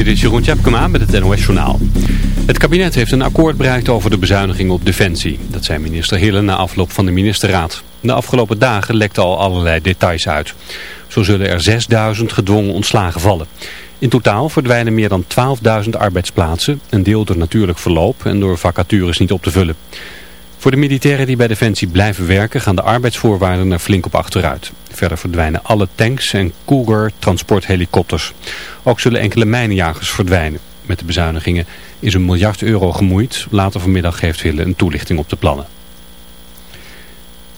Dit is Jeroen Tjepkema met het NOS Journaal. Het kabinet heeft een akkoord bereikt over de bezuiniging op Defensie. Dat zei minister Hille na afloop van de ministerraad. De afgelopen dagen lekten al allerlei details uit. Zo zullen er 6000 gedwongen ontslagen vallen. In totaal verdwijnen meer dan 12.000 arbeidsplaatsen. Een deel door natuurlijk verloop en door vacatures niet op te vullen. Voor de militairen die bij Defensie blijven werken gaan de arbeidsvoorwaarden er flink op achteruit. Verder verdwijnen alle tanks en Cougar transporthelikopters. Ook zullen enkele mijnenjagers verdwijnen. Met de bezuinigingen is een miljard euro gemoeid. Later vanmiddag geeft Hille een toelichting op de plannen.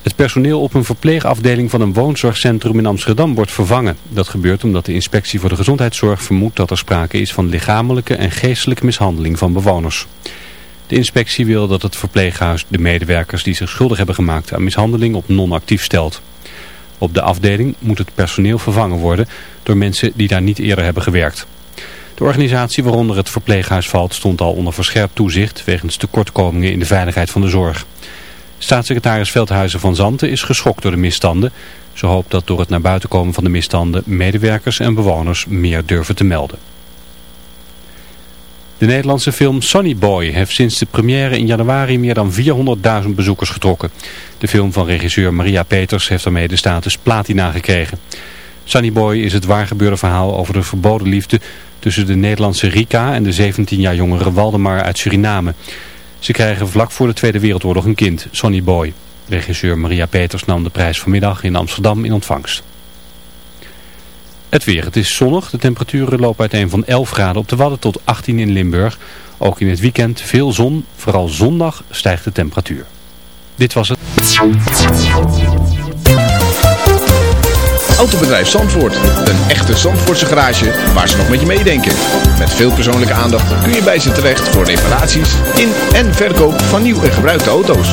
Het personeel op een verpleegafdeling van een woonzorgcentrum in Amsterdam wordt vervangen. Dat gebeurt omdat de inspectie voor de gezondheidszorg vermoedt dat er sprake is van lichamelijke en geestelijke mishandeling van bewoners. De inspectie wil dat het verpleeghuis de medewerkers die zich schuldig hebben gemaakt aan mishandeling op non-actief stelt. Op de afdeling moet het personeel vervangen worden door mensen die daar niet eerder hebben gewerkt. De organisatie waaronder het verpleeghuis valt stond al onder verscherpt toezicht wegens tekortkomingen in de veiligheid van de zorg. Staatssecretaris Veldhuizen van Zanten is geschokt door de misstanden. Ze hoopt dat door het naar buiten komen van de misstanden medewerkers en bewoners meer durven te melden. De Nederlandse film Sonny Boy heeft sinds de première in januari meer dan 400.000 bezoekers getrokken. De film van regisseur Maria Peters heeft daarmee de status platina gekregen. Sunny Boy is het waargebeurde verhaal over de verboden liefde tussen de Nederlandse Rika en de 17 jaar jongere Waldemar uit Suriname. Ze krijgen vlak voor de Tweede Wereldoorlog een kind, Sonny Boy. Regisseur Maria Peters nam de prijs vanmiddag in Amsterdam in ontvangst. Het weer, het is zonnig. De temperaturen lopen uiteen van 11 graden op de Wadden tot 18 in Limburg. Ook in het weekend veel zon, vooral zondag stijgt de temperatuur. Dit was het. Autobedrijf Zandvoort. Een echte Zandvoortse garage waar ze nog met je meedenken. Met veel persoonlijke aandacht kun je bij ze terecht voor reparaties in en verkoop van nieuw en gebruikte auto's.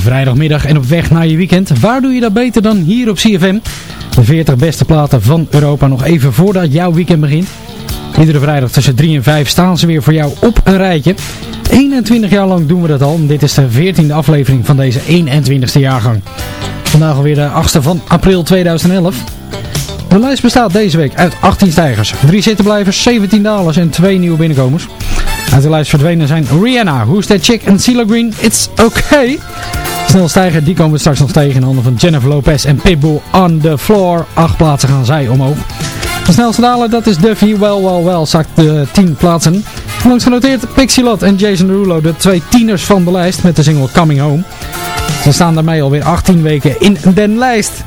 Vrijdagmiddag en op weg naar je weekend. Waar doe je dat beter dan hier op CFM? De 40 beste platen van Europa nog even voordat jouw weekend begint. Iedere vrijdag tussen 3 en 5 staan ze weer voor jou op een rijtje. 21 jaar lang doen we dat al. Dit is de 14e aflevering van deze 21ste jaargang. Vandaag alweer de 8e van april 2011. De lijst bestaat deze week uit 18 stijgers, 3 zittenblijvers, 17 dalers en 2 nieuwe binnenkomers. Uit de lijst verdwenen zijn Rihanna, Who's That Chick en CeeLo Green, It's Okay. Snel stijgen, die komen we straks nog tegen in handen van Jennifer Lopez en Pitbull on the floor. Acht plaatsen gaan zij omhoog. De snelste daler, dat is Duffy, Well Well Well, zakt de 10 plaatsen. Langs genoteerd Pixie Lot en Jason Derulo, de twee tieners van de lijst met de single Coming Home. Ze staan daarmee alweer 18 weken in de lijst.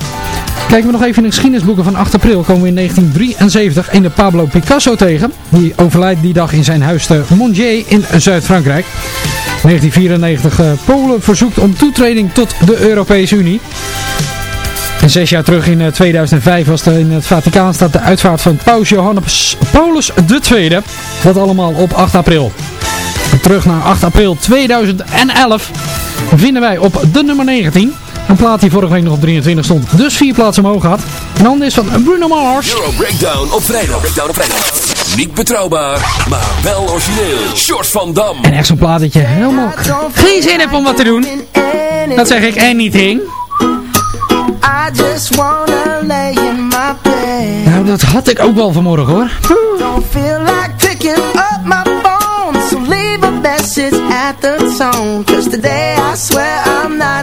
Kijken we nog even in de geschiedenisboeken van 8 april komen we in 1973 in de Pablo Picasso tegen. Die overlijdt die dag in zijn huis te Montier in Zuid-Frankrijk. 1994 uh, Polen verzoekt om toetreding tot de Europese Unie. En zes jaar terug in uh, 2005 was er in het Vaticaanstad de uitvaart van Paus Johannes Paulus II. Dat allemaal op 8 april. Terug naar 8 april 2011 vinden wij op de nummer 19... Een plaat die vorige week nog op 23 stond, dus vier plaatsen omhoog had. En dan is van Bruno Mars. Euro Breakdown op vrijdag. Breakdown op vrijdag. Niet betrouwbaar, maar wel origineel. Shorts van Dam. En echt zo'n plaat dat je helemaal geen zin hebt om wat te doen. Dat zeg ik anything. I just. Nou, dat had ik ook wel vanmorgen hoor. Don't feel like picking up my phone. So leave a message at the tone. Cause today I swear I'm not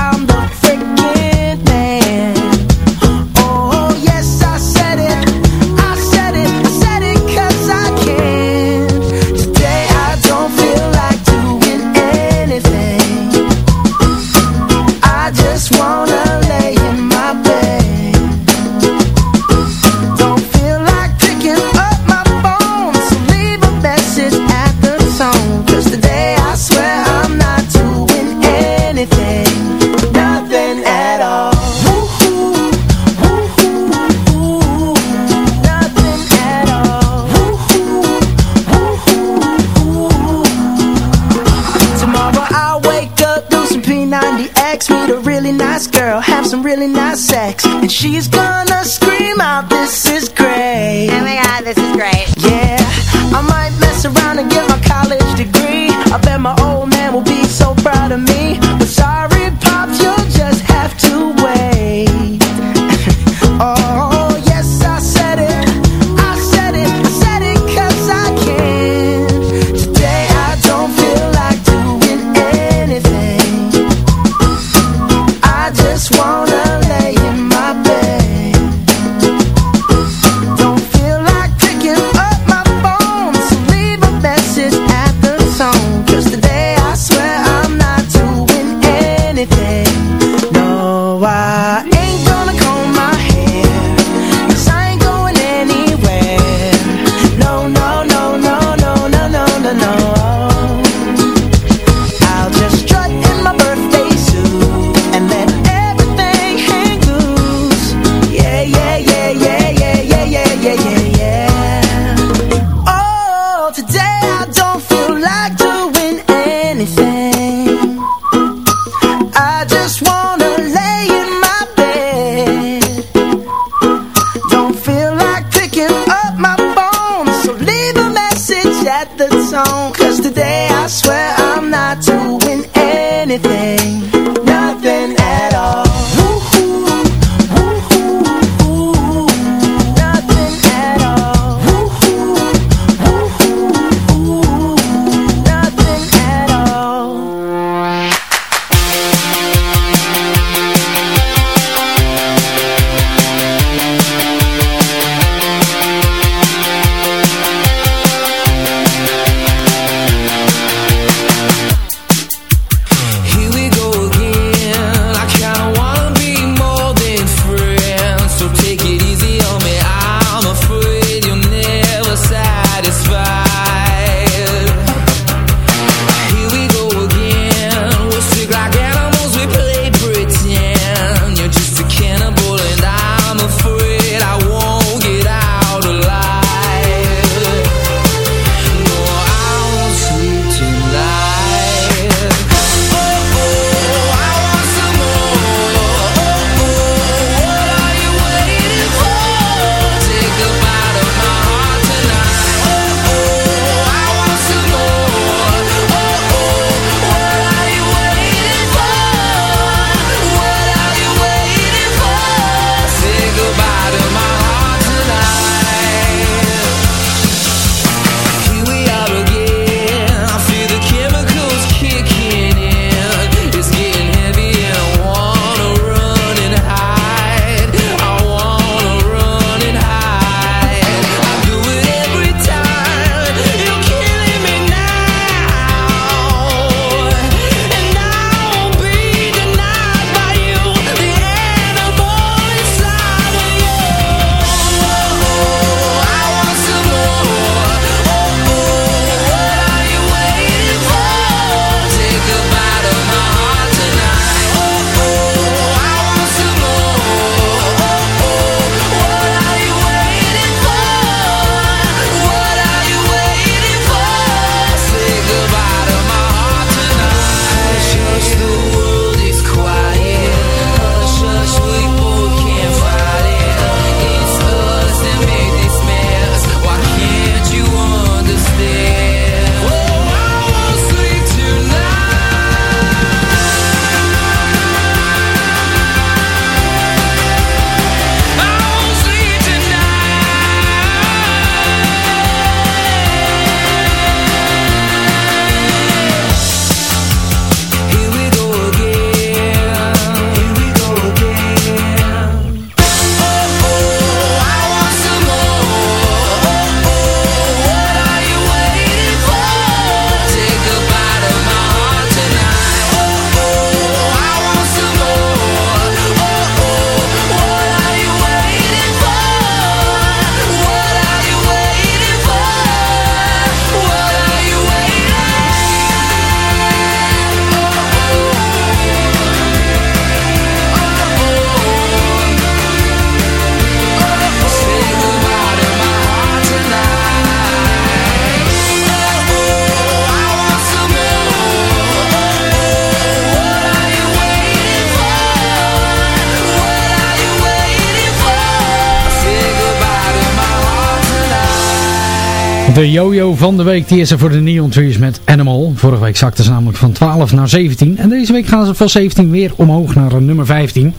De yo-yo van de week die is er voor de Neon Trees met Animal. Vorige week zakte ze namelijk van 12 naar 17. En deze week gaan ze van 17 weer omhoog naar nummer 15.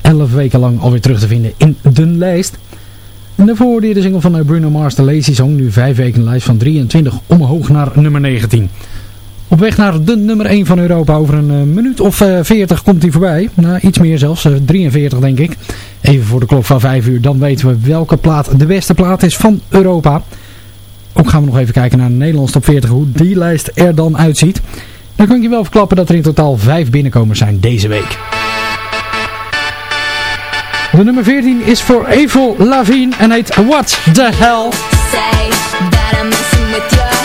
11 weken lang alweer terug te vinden in de lijst. En de single van Bruno Mars, de Lazy Song. Nu 5 weken in de lijst van 23 omhoog naar nummer 19. Op weg naar de nummer 1 van Europa. Over een uh, minuut of uh, 40 komt hij voorbij. Nou, iets meer zelfs. Uh, 43 denk ik. Even voor de klok van 5 uur. Dan weten we welke plaat de beste plaat is van Europa. Ook gaan we nog even kijken naar de Nederlandse top 40. Hoe die lijst er dan uitziet. Dan kan ik je wel verklappen dat er in totaal 5 binnenkomers zijn deze week. De nummer 14 is voor Evil Lavigne en heet What the Hell. Say that I'm messing with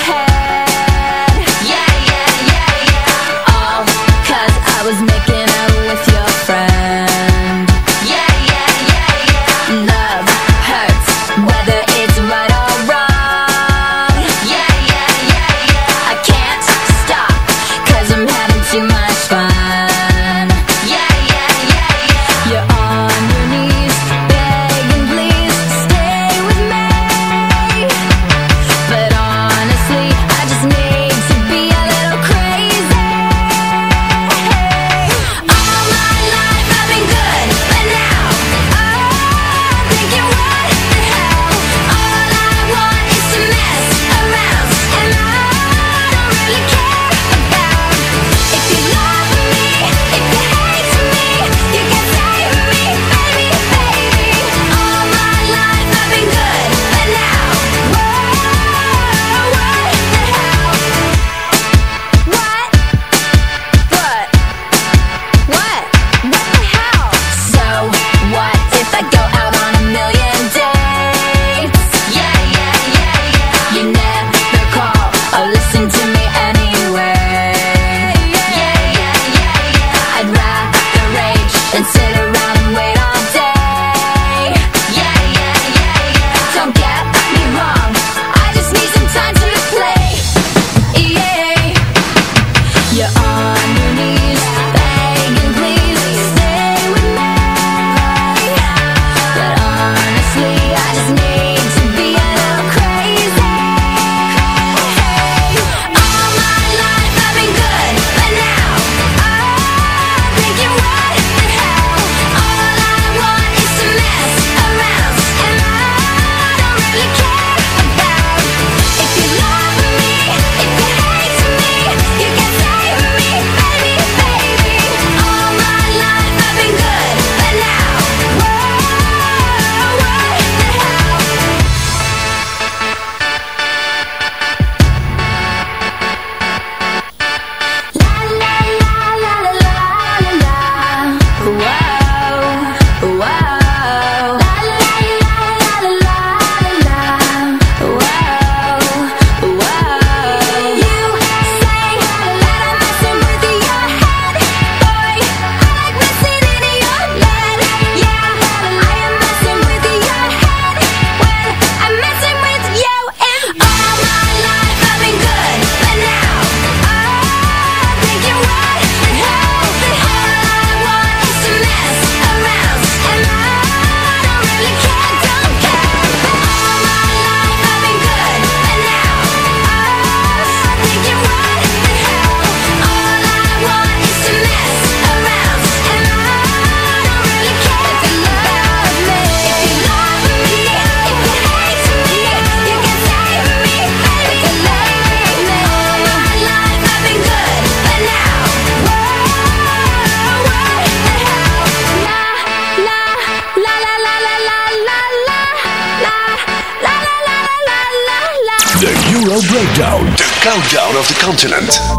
your continent.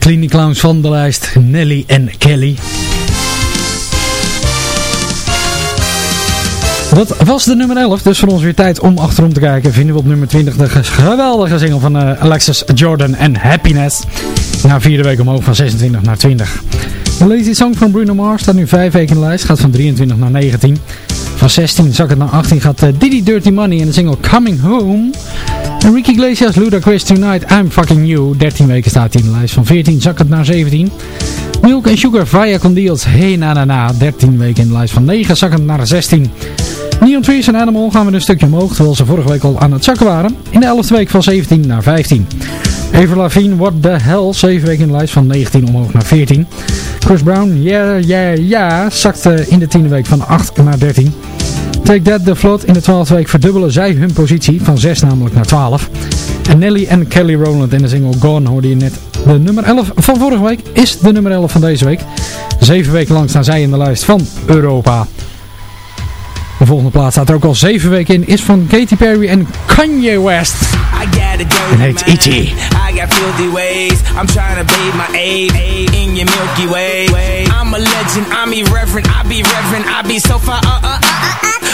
De Clowns van de lijst Nelly en Kelly. Dat was de nummer 11, dus voor ons weer tijd om achterom te kijken. Vinden we op nummer 20 de geweldige single van uh, Alexis Jordan en Happiness. Na vierde week omhoog van 26 naar 20. De Lazy Song van Bruno Mars staat nu 5 weken in de lijst, gaat van 23 naar 19. Van 16 zak het naar 18 gaat uh, Diddy Dirty Money en de single Coming Home. Ricky Iglesias, Ludacris Tonight, I'm Fucking You. 13 weken staat hij in de lijst. Van 14 zakt het naar 17. Milk and Sugar, Via Condeals, Hey Na Na Na. 13 weken in de lijst. Van 9 zakken naar 16. Neon Trees en Animal gaan we een stukje omhoog, terwijl ze vorige week al aan het zakken waren. In de 11e week van 17 naar 15. Avril Lavigne, What the Hell, 7 weken in de lijst van 19 omhoog naar 14. Chris Brown, Yeah Yeah Yeah, zakte in de 10e week van 8 naar 13. Take That, The Float. In de 12e week verdubbelen zij hun positie van 6 namelijk naar 12. En Nelly en Kelly Rowland in de single Gone hoorde je net. De nummer 11 van vorige week is de nummer 11 van deze week. Zeven weken lang staan zij in de lijst van Europa. De volgende plaats staat er ook al zeven weken in. Is van Katy Perry en Kanye West. En heet E.T. I got filthy ways. I'm trying to bathe my aid in your Milky Way. I'm a legend. I'm irreverent. I be reverent. I be so far. Uh, uh, uh, uh, uh.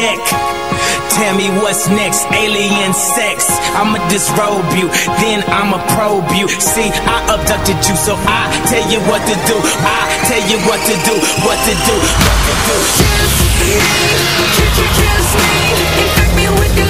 dick. Tell me what's next, alien sex. I'ma disrobe you, then I'ma probe you. See, I abducted you, so I tell you what to do. I tell you what to do, what to do, what to do. Kiss me, kiss me, infect me with your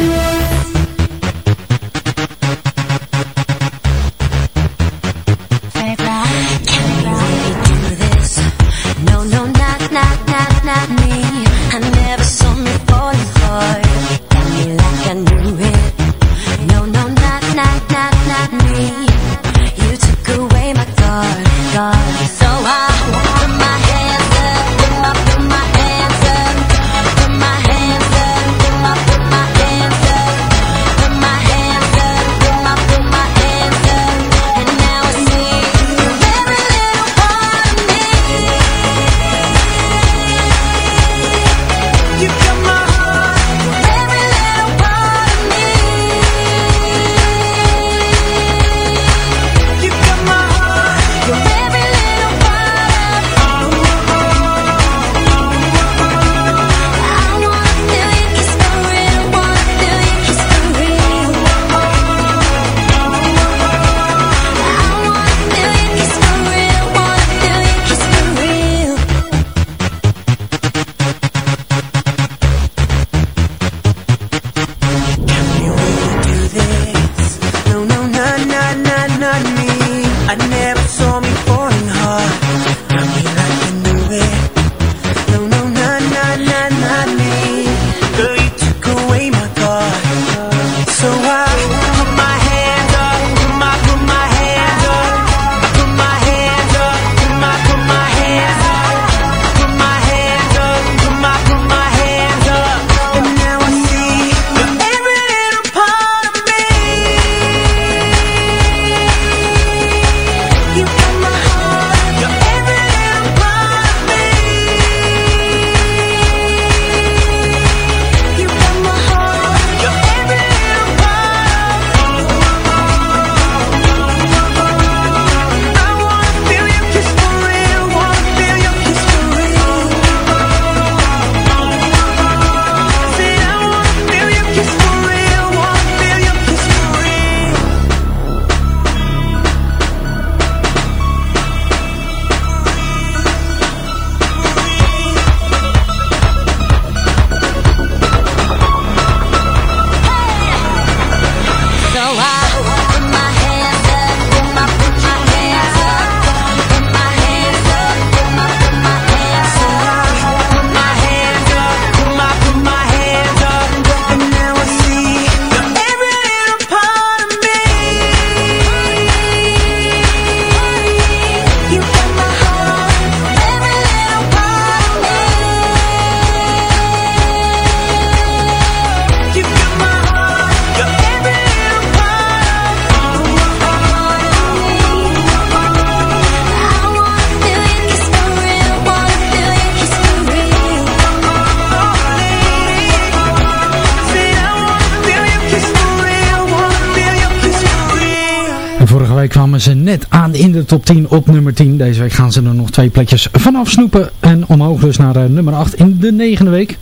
kwamen ze net aan in de top 10 op nummer 10. Deze week gaan ze er nog twee plekjes vanaf snoepen. En omhoog dus naar eh, nummer 8 in de negende week.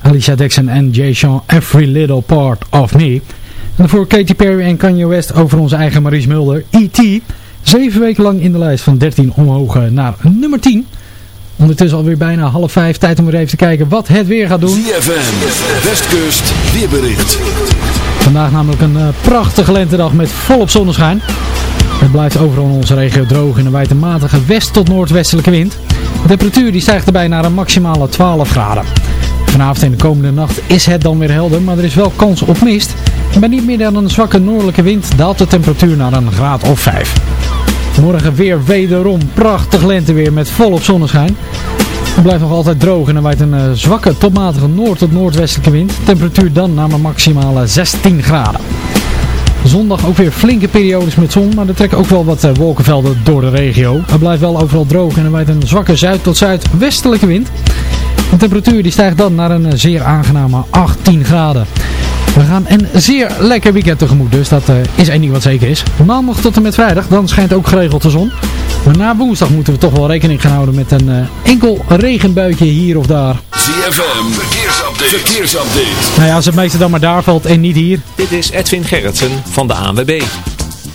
Alicia Dixon en Jay Sean, Every Little Part of Me. En voor Katy Perry en Kanye West over onze eigen Maries Mulder, E.T. Zeven weken lang in de lijst van 13 omhoog eh, naar nummer 10. Ondertussen alweer bijna half vijf. Tijd om weer even te kijken wat het weer gaat doen. ZFM, Westkust, weerbericht. Vandaag namelijk een eh, prachtige lentedag met volop zonneschijn. Het blijft overal in onze regio droog en een matige west- tot noordwestelijke wind. De temperatuur die stijgt erbij naar een maximale 12 graden. Vanavond en de komende nacht is het dan weer helder, maar er is wel kans op mist. En bij niet meer dan een zwakke noordelijke wind daalt de temperatuur naar een graad of 5. Morgen weer wederom prachtig lenteweer met volop zonneschijn. Het blijft nog altijd droog en er waait een uh, zwakke tot matige noord- tot noordwestelijke wind. Temperatuur dan naar een maximale 16 graden. Zondag ook weer flinke periodes met zon, maar er trekken ook wel wat uh, wolkenvelden door de regio. Het blijft wel overal droog en er waait een zwakke zuid- tot zuidwestelijke wind. De temperatuur die stijgt dan naar een uh, zeer aangename 18 graden. We gaan een zeer lekker weekend tegemoet, dus dat uh, is één ding wat zeker is. Maandag tot en met vrijdag, dan schijnt ook geregeld de zon. Maar na woensdag moeten we toch wel rekening gaan houden met een uh, enkel regenbuitje hier of daar. ZFM, verkeersupdate. verkeersupdate. Nou ja, als het meeste dan maar daar valt en niet hier. Dit is Edwin Gerritsen van de ANWB.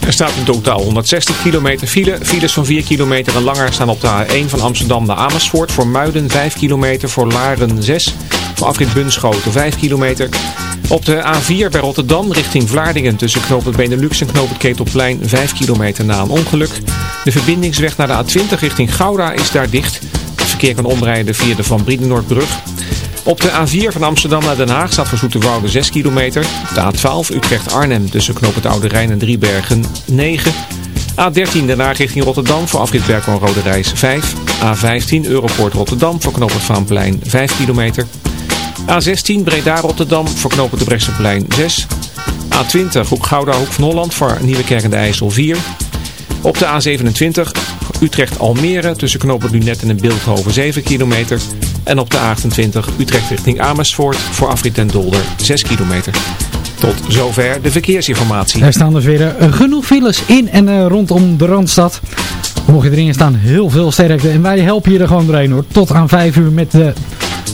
Er staat in totaal 160 kilometer file. Files van 4 kilometer en langer staan op de A1 van Amsterdam naar Amersfoort. Voor Muiden 5 kilometer, voor Laren 6. Voor afrit Bunschoten 5 kilometer. Op de A4 bij Rotterdam richting Vlaardingen tussen knooppunt Benelux en knooppunt Ketelplein 5 kilometer na een ongeluk. De verbindingsweg naar de A20 richting Gouda is daar dicht. Het verkeer kan omrijden via de Van Brienenoordbrug. Op de A4 van Amsterdam naar Den Haag staat voor Zoeterwoude 6 kilometer. De A12 Utrecht-Arnhem tussen knooppunt Oude Rijn en Driebergen 9. A13 Den Haag richting Rotterdam voor afrit Berkel Rode Reis 5. A15 Europoort Rotterdam voor knooppunt Vaanplein 5 kilometer. A16 Breda-Rotterdam voor knooppunt de Brechtseplein 6. A20 Hoek Gouda Hoek van Holland voor Nieuwekerk en de IJssel 4. Op de A27 Utrecht-Almere tussen knooppunt Lunet en Beeldhoven 7 kilometer. En op de A28 Utrecht richting Amersfoort voor afrit en Dolder 6 kilometer. Tot zover de verkeersinformatie. Er staan dus weer uh, genoeg files in en uh, rondom de Randstad. Mocht je erin staan, heel veel sterkte. En wij helpen je er gewoon doorheen hoor. Tot aan 5 uur met de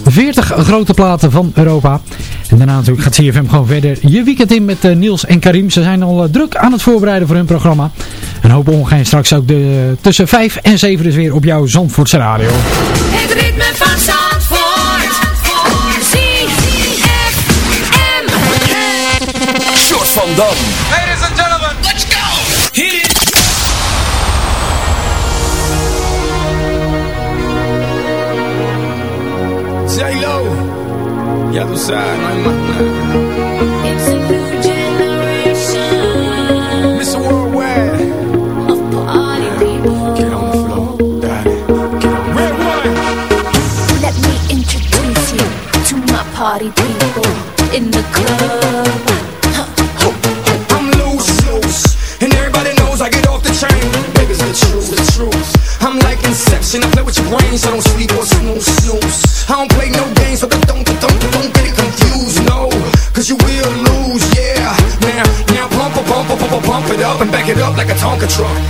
40 grote platen van Europa. En daarna natuurlijk gaat CFM gewoon verder je weekend in met Niels en Karim. Ze zijn al druk aan het voorbereiden voor hun programma. En hopen ongeveer straks ook de, tussen 5 en 7 dus weer op jouw Zandvoortse radio. Het ritme van van Dam. Ladies and gentlemen, let's go! Hit it! J-Lo, ya tú sabes, no hay más nada. It's a new generation Mr. Worldwide, of party people. get on the floor, daddy, get on. Red one, Let me introduce you to my party people in the club. Tonka truck.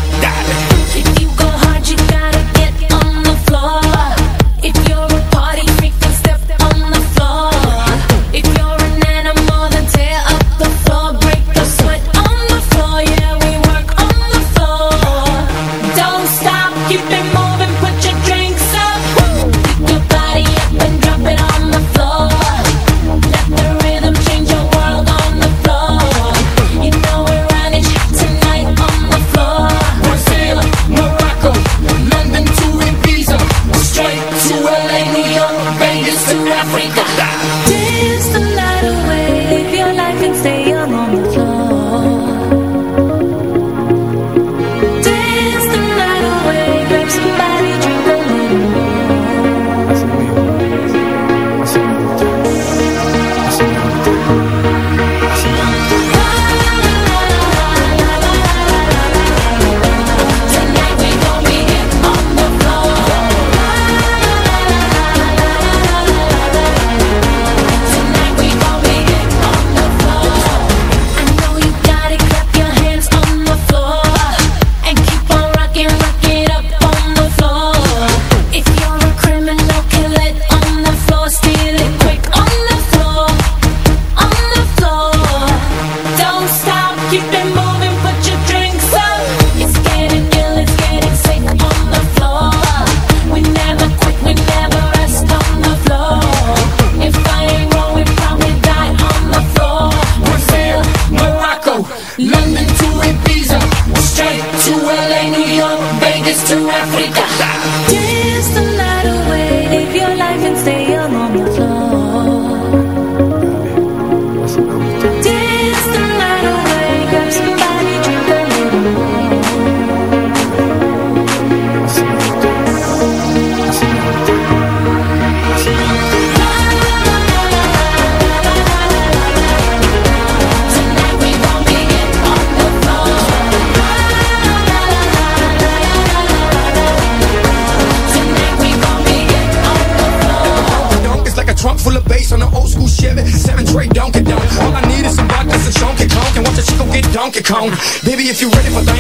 Cone. Baby, if you ready for the.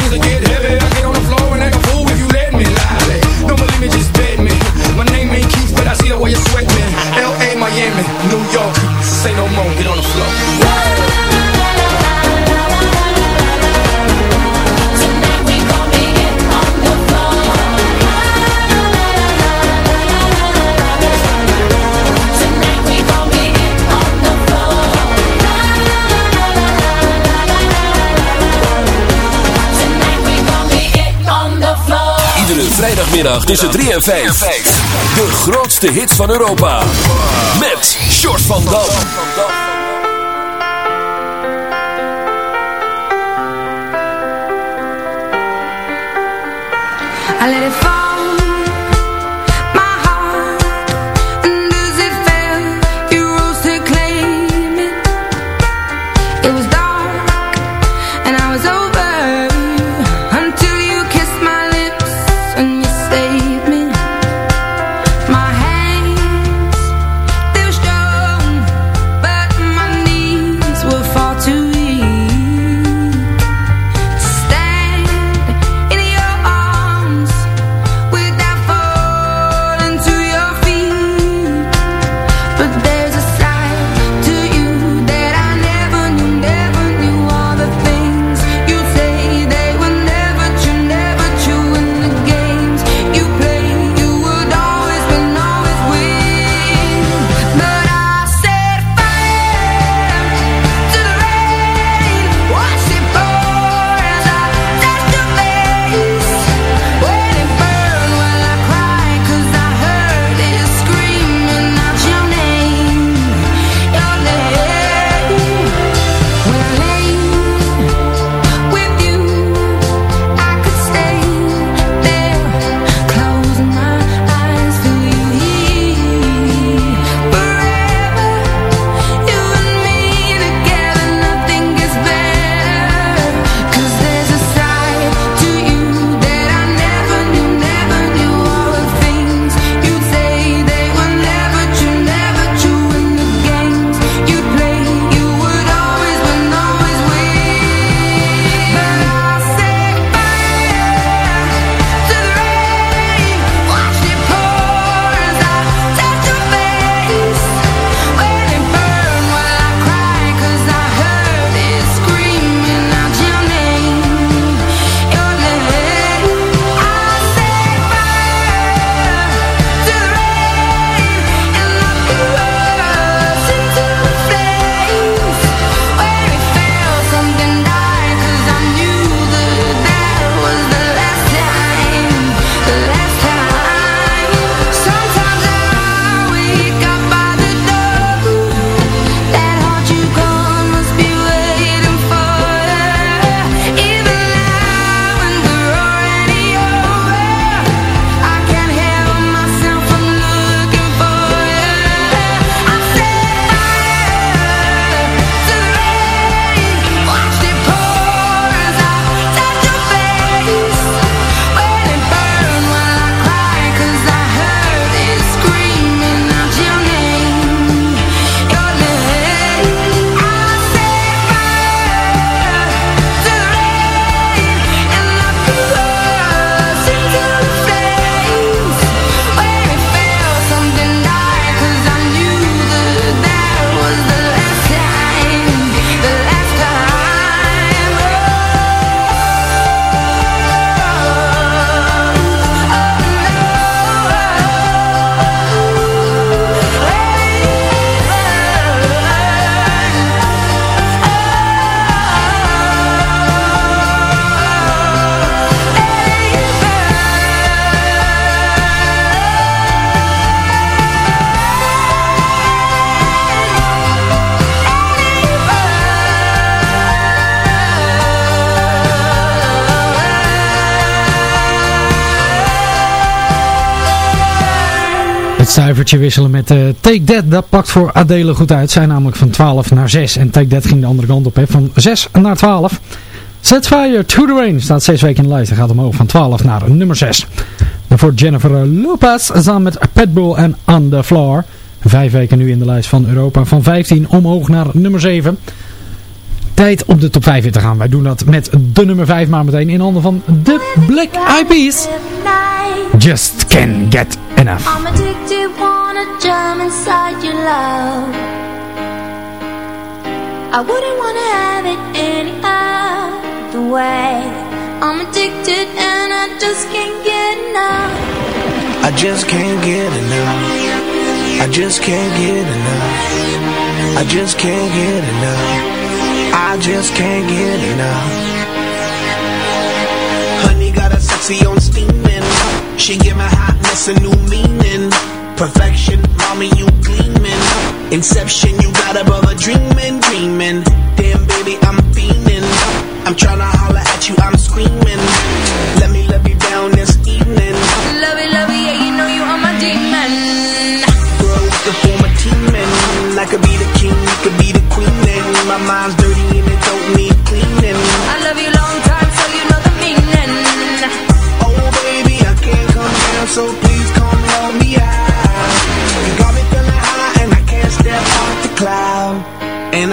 zaterdagmiddag tussen 3 en 5. De grootste hits van Europa. Met Short van Dam. I let it cijfertje wisselen met uh, Take That. Dat pakt voor Adele goed uit. Zij namelijk van 12 naar 6. En Take That ging de andere kant op. Hè, van 6 naar 12. Set Fire to the Rain staat 6 weken in de lijst. En gaat omhoog van 12 naar nummer 6. Daarvoor Jennifer eh, Lopez samen met Pet Bull en On The Floor. Vijf weken nu in de lijst van Europa. Van 15 omhoog naar nummer 7. Tijd om de top 5 in te gaan. Wij doen dat met de nummer 5 maar meteen in handen van de Black Eyed Peas. Just can't get enough. I'm addicted, wanna jump inside your love. I wouldn't wanna have it any other way. I'm addicted and I just can't get enough. I just can't get enough. I just can't get enough. I just can't get enough. I just can't get enough. Honey got a sexy on steaming. She give my hotness a new meaning. Perfection, mommy, you gleaming. Inception, you got above a dreaming, dreaming. Damn, baby, I'm fiending. I'm tryna holler at you, I'm screaming. Let me love you down this evening. Love it, love it, yeah, you know you are my demon. Girl, we could form a team and I could be the king, you could be the queen and my mind's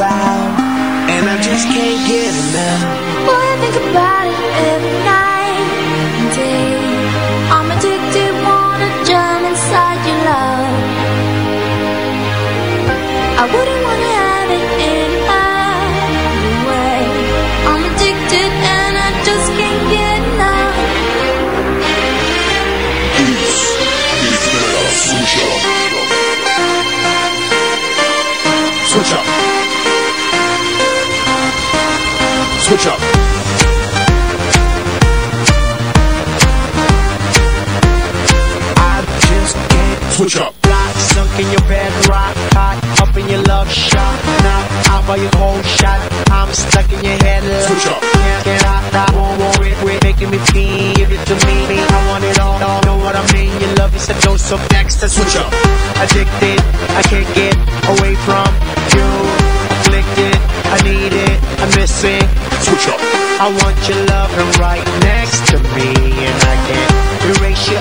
Cloud, and I just can't get enough. Boy, I think about Switch up. Lock, sunk in your bed, rock hot, up in your love shot. Now out by your cold shot, I'm stuck in your head. Love. Switch up. Can't get out, I won't worry, quit making me feel. Give it to me, I want it all. all. Know what I mean? Your love is a dose of next. Switch up. Addicted, I can't get away from you. Afflicted, I need it, I miss it. Switch up. I want your loving right next to me, and I can't erase you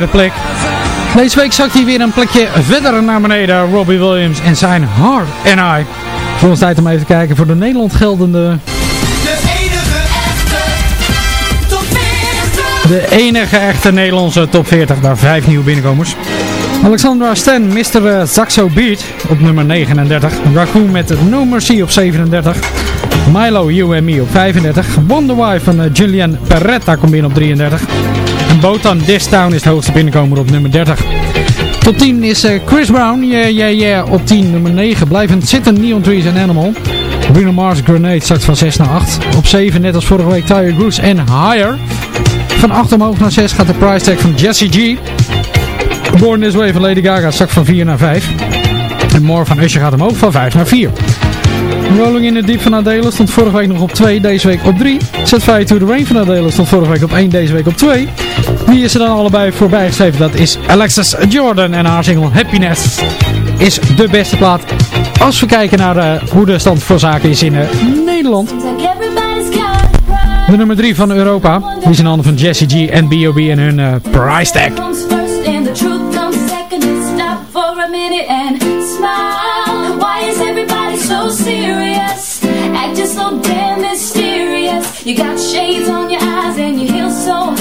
derde plek. Deze week zakt hij weer een plekje verder naar beneden. Robbie Williams en zijn Hard and I. Voor ons tijd om even te kijken voor de Nederland geldende... De enige echte top 40. De enige echte Nederlandse top 40. Daar vijf nieuwe binnenkomers. Alexandra Stan, Mr. eh, Saxo Beat op nummer 39. Raccoon met No Mercy op 37. Milo, You and Me op 35. Wonder Wife van eh, Julian Peretta komt binnen op 33. En Botan This is de hoogste binnenkomer op nummer 30. Top 10 is eh, Chris Brown, Yeah Yeah Yeah op 10. Nummer 9 blijvend zitten Neon Trees and Animal. Bruno Mars Grenade zakt van 6 naar 8. Op 7 net als vorige week Tyre Goose en Higher. Van 8 omhoog naar 6 gaat de price tag van Jesse G. Born This Way van Lady Gaga zakt van 4 naar 5. En More van Usher gaat omhoog van 5 naar 4. Rolling in the Deep van Adele stond vorige week nog op 2, deze week op 3. Set Fire to the Rain van Adele stond vorige week op 1, deze week op 2. Wie is er dan allebei voorbij geschreven? Dat is Alexis Jordan en haar single Happiness is de beste plaat. Als we kijken naar eh, hoe de stand voor zaken is in eh, Nederland. De nummer 3 van Europa. Die is in handen van Jesse G en B.O.B. en hun eh, price tag. Serious? Acting so damn mysterious. You got shades on your eyes and your heels so high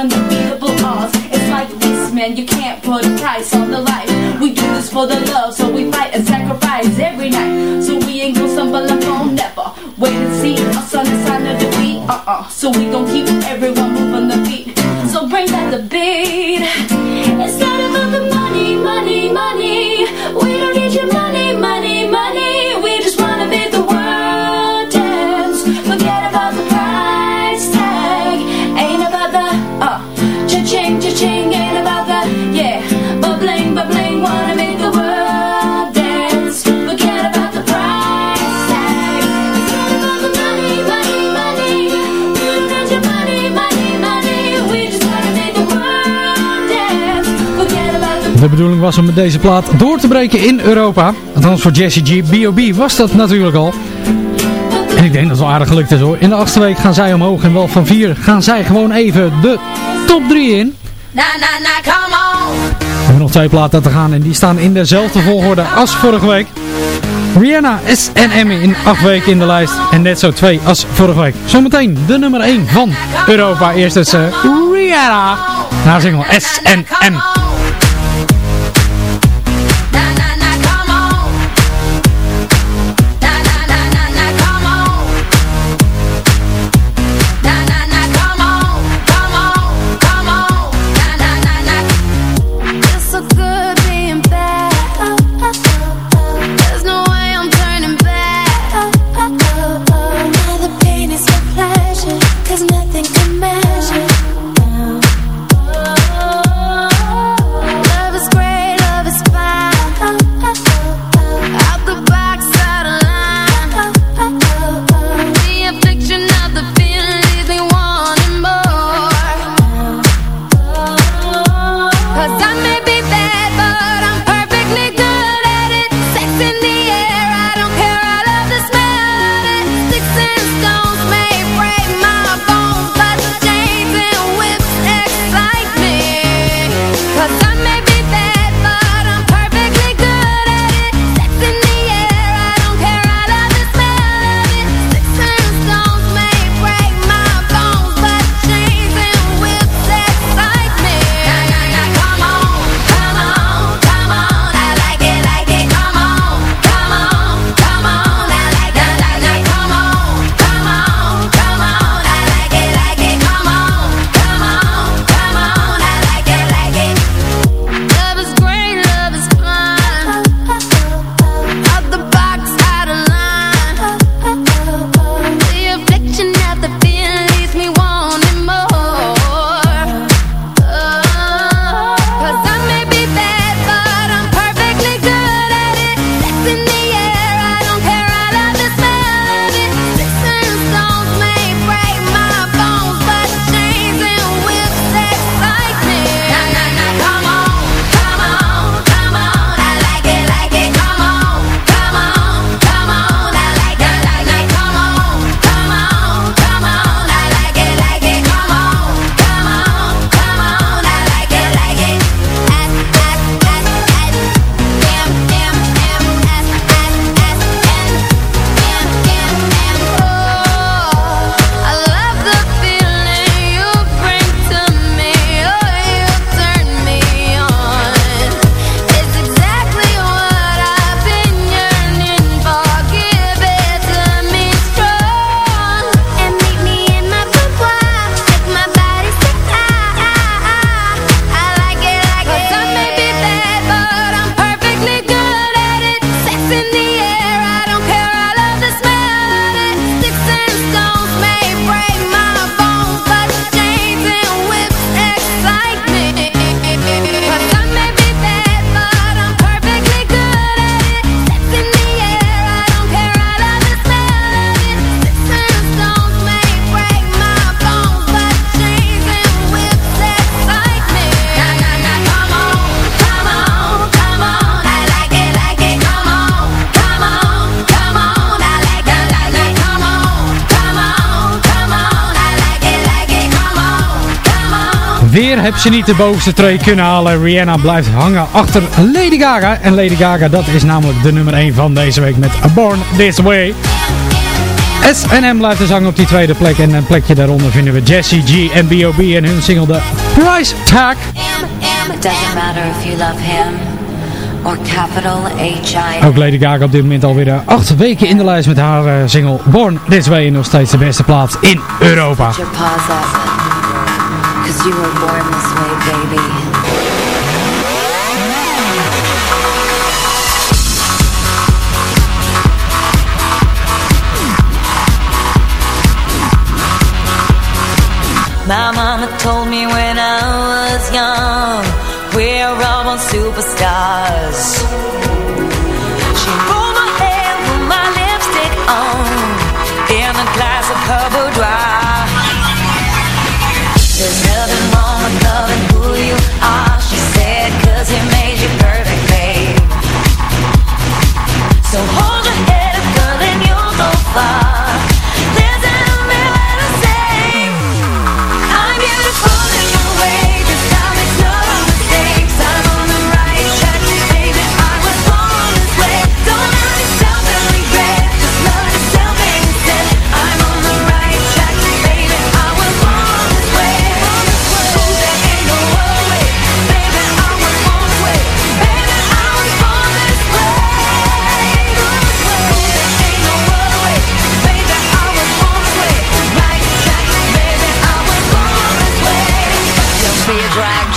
undefeatable odds. It's like this, man, you can't put a price on the life. We do this for the love, so we fight and sacrifice every night. So we ain't gonna stumble alone, never. Wait and see, us on the sign of defeat. Uh-uh, so we gon' keep everyone De bedoeling was om met deze plaat door te breken in Europa. Althans voor Jesse G. B.O.B. was dat natuurlijk al. En ik denk dat het wel aardig gelukt is hoor. In de achtste week gaan zij omhoog en wel van vier gaan zij gewoon even de top 3 in. Na na na, come on. We hebben nog twee platen te gaan en die staan in dezelfde volgorde als vorige week. Rihanna, S&M in acht weken in de lijst. En net zo twee als vorige week. Zometeen de nummer 1 van Europa. Eerst is eh, Rihanna. Na single S&M. It's Weer hebben ze niet de bovenste twee kunnen halen. Rihanna blijft hangen achter Lady Gaga. En Lady Gaga, dat is namelijk de nummer 1 van deze week met Born This Way. S&M blijft dus hangen op die tweede plek. En een plekje daaronder vinden we Jessie G en B.O.B. en hun single The Price Tag. It doesn't matter if you love him or capital H-I. Ook Lady Gaga op dit moment alweer eh, acht weken in de lijst met haar eh, single Born This Way. En nog steeds de beste plaats in Europa. Cause you were born this way, baby. My mama told me when I was young, we're all born superstars. She pulled my hair, put my lipstick on, in a glass of her boudoir.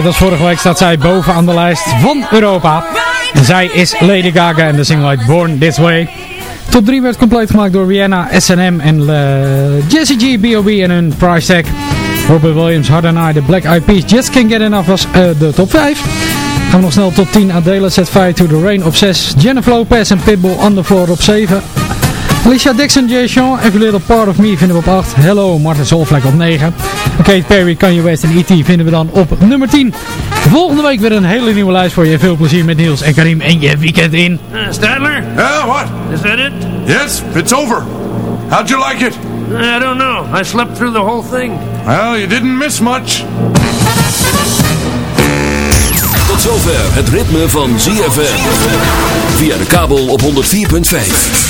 Net als vorige week staat zij bovenaan de lijst van Europa. En zij is Lady Gaga en de single uit Born This Way. Top 3 werd compleet gemaakt door Rihanna, S&M en eh, Jessie G, B.O.B. en hun price tag. Robert Williams, Hard and I, The Black Eyed Peas, Just Can't Get Enough was eh, de top 5. Gaan we nog snel tot 10. Adela Set Fire to the Rain op 6. Jennifer Lopez en Pitbull on the Floor op 7. Alicia Dixon, Jay Sean, Every Little Part of Me vinden we op 8. Hello, Martin Solvlek op 9. Kate Perry, Kanye West en E.T. vinden we dan op nummer 10. Volgende week weer een hele nieuwe lijst voor je. Veel plezier met Niels en Karim en je weekend in. Uh, Stadler? Yeah, what? Is that it? Yes, it's over. How'd you like it? I don't know. I slept through the whole thing. Well, you didn't miss much. Tot zover het ritme van ZFM. Via de kabel op 104.5.